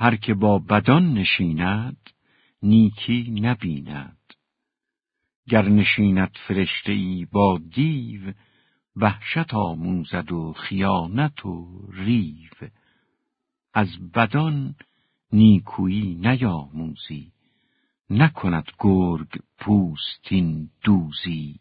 هر که با بدان نشیند نیکی نبیند. گر نشیند فرشته ای با دیو وحشت آموزد و خیانت و ریو. از بدان نیکویی نیاموزی نکند گرگ پوستین دوزی.